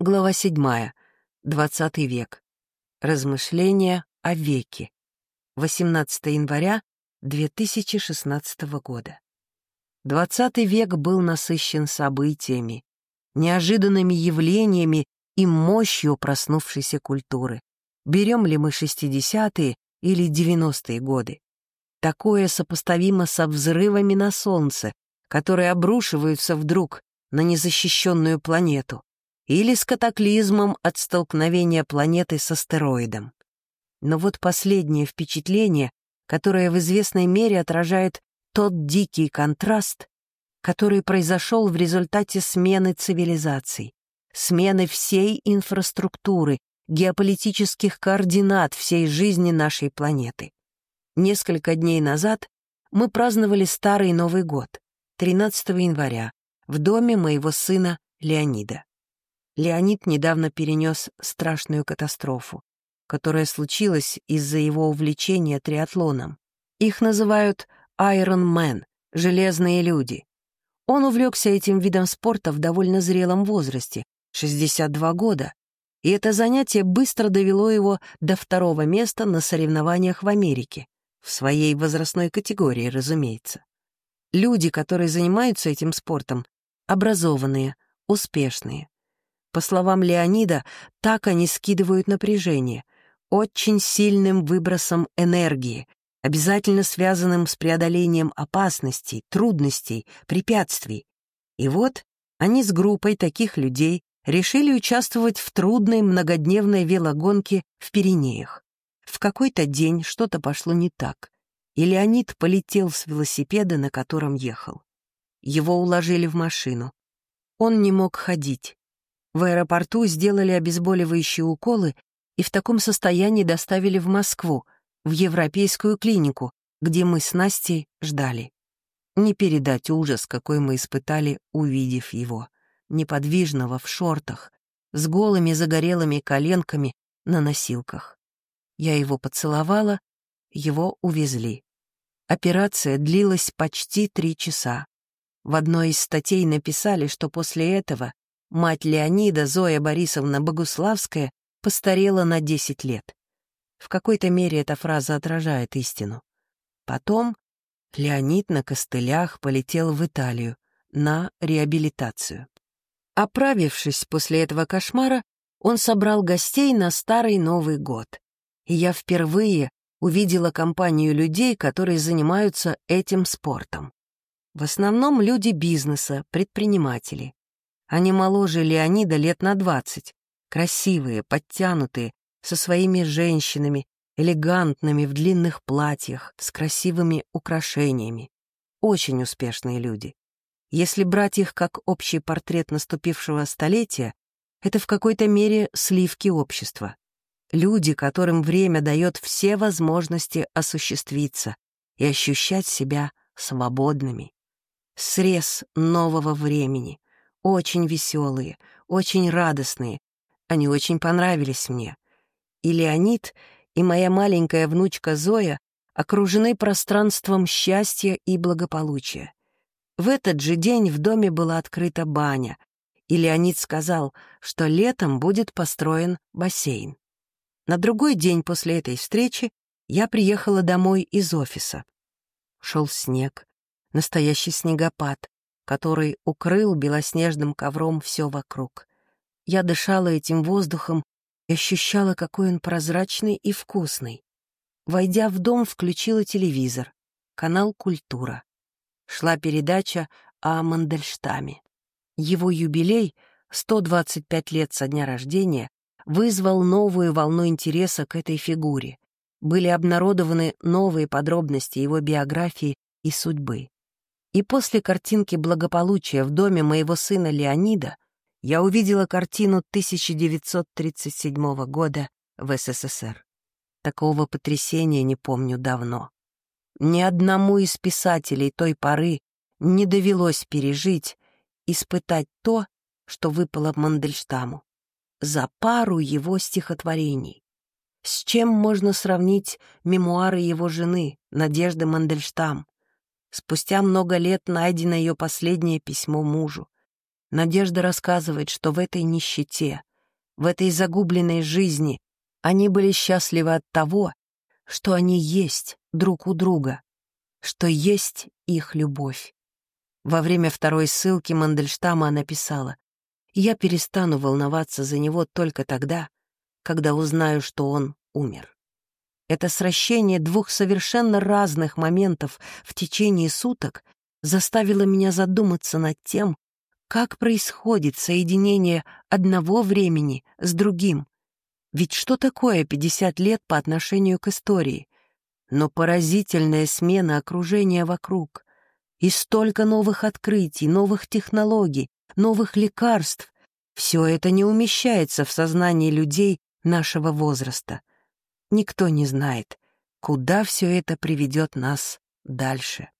Глава 7. 20 век. Размышления о веке. 18 января 2016 года. 20 век был насыщен событиями, неожиданными явлениями и мощью проснувшейся культуры. Берем ли мы 60-е или 90-е годы? Такое сопоставимо со взрывами на Солнце, которые обрушиваются вдруг на незащищенную планету или с катаклизмом от столкновения планеты с астероидом. Но вот последнее впечатление, которое в известной мере отражает тот дикий контраст, который произошел в результате смены цивилизаций, смены всей инфраструктуры, геополитических координат всей жизни нашей планеты. Несколько дней назад мы праздновали Старый Новый год, 13 января, в доме моего сына Леонида. Леонид недавно перенес страшную катастрофу, которая случилась из-за его увлечения триатлоном. Их называют Iron Man — «железные люди». Он увлекся этим видом спорта в довольно зрелом возрасте, 62 года, и это занятие быстро довело его до второго места на соревнованиях в Америке, в своей возрастной категории, разумеется. Люди, которые занимаются этим спортом, образованные, успешные. По словам Леонида, так они скидывают напряжение, очень сильным выбросом энергии, обязательно связанным с преодолением опасностей, трудностей, препятствий. И вот они с группой таких людей решили участвовать в трудной многодневной велогонке в Пиренеях. В какой-то день что-то пошло не так, и Леонид полетел с велосипеда, на котором ехал. Его уложили в машину. Он не мог ходить. В аэропорту сделали обезболивающие уколы и в таком состоянии доставили в Москву, в европейскую клинику, где мы с Настей ждали. Не передать ужас, какой мы испытали, увидев его, неподвижного в шортах, с голыми загорелыми коленками на носилках. Я его поцеловала, его увезли. Операция длилась почти три часа. В одной из статей написали, что после этого Мать Леонида, Зоя Борисовна Богуславская, постарела на 10 лет. В какой-то мере эта фраза отражает истину. Потом Леонид на костылях полетел в Италию на реабилитацию. Оправившись после этого кошмара, он собрал гостей на Старый Новый год. И я впервые увидела компанию людей, которые занимаются этим спортом. В основном люди бизнеса, предприниматели. Они моложе Леонида лет на двадцать, красивые, подтянутые, со своими женщинами, элегантными в длинных платьях, с красивыми украшениями. Очень успешные люди. Если брать их как общий портрет наступившего столетия, это в какой-то мере сливки общества. Люди, которым время дает все возможности осуществиться и ощущать себя свободными. Срез нового времени, очень веселые, очень радостные. Они очень понравились мне. И Леонид, и моя маленькая внучка Зоя окружены пространством счастья и благополучия. В этот же день в доме была открыта баня, и Леонид сказал, что летом будет построен бассейн. На другой день после этой встречи я приехала домой из офиса. Шел снег, настоящий снегопад, который укрыл белоснежным ковром все вокруг. Я дышала этим воздухом и ощущала, какой он прозрачный и вкусный. Войдя в дом, включила телевизор, канал «Культура». Шла передача о Мандельштаме. Его юбилей, 125 лет со дня рождения, вызвал новую волну интереса к этой фигуре. Были обнародованы новые подробности его биографии и судьбы. И после картинки благополучия в доме моего сына Леонида я увидела картину 1937 года в СССР. Такого потрясения не помню давно. Ни одному из писателей той поры не довелось пережить, испытать то, что выпало Мандельштаму, за пару его стихотворений. С чем можно сравнить мемуары его жены, Надежды Мандельштам, Спустя много лет найдено ее последнее письмо мужу. Надежда рассказывает, что в этой нищете, в этой загубленной жизни, они были счастливы от того, что они есть друг у друга, что есть их любовь. Во время второй ссылки Мандельштама она писала, «Я перестану волноваться за него только тогда, когда узнаю, что он умер». Это сращение двух совершенно разных моментов в течение суток заставило меня задуматься над тем, как происходит соединение одного времени с другим. Ведь что такое 50 лет по отношению к истории? Но поразительная смена окружения вокруг. И столько новых открытий, новых технологий, новых лекарств. Все это не умещается в сознании людей нашего возраста. Никто не знает, куда все это приведет нас дальше.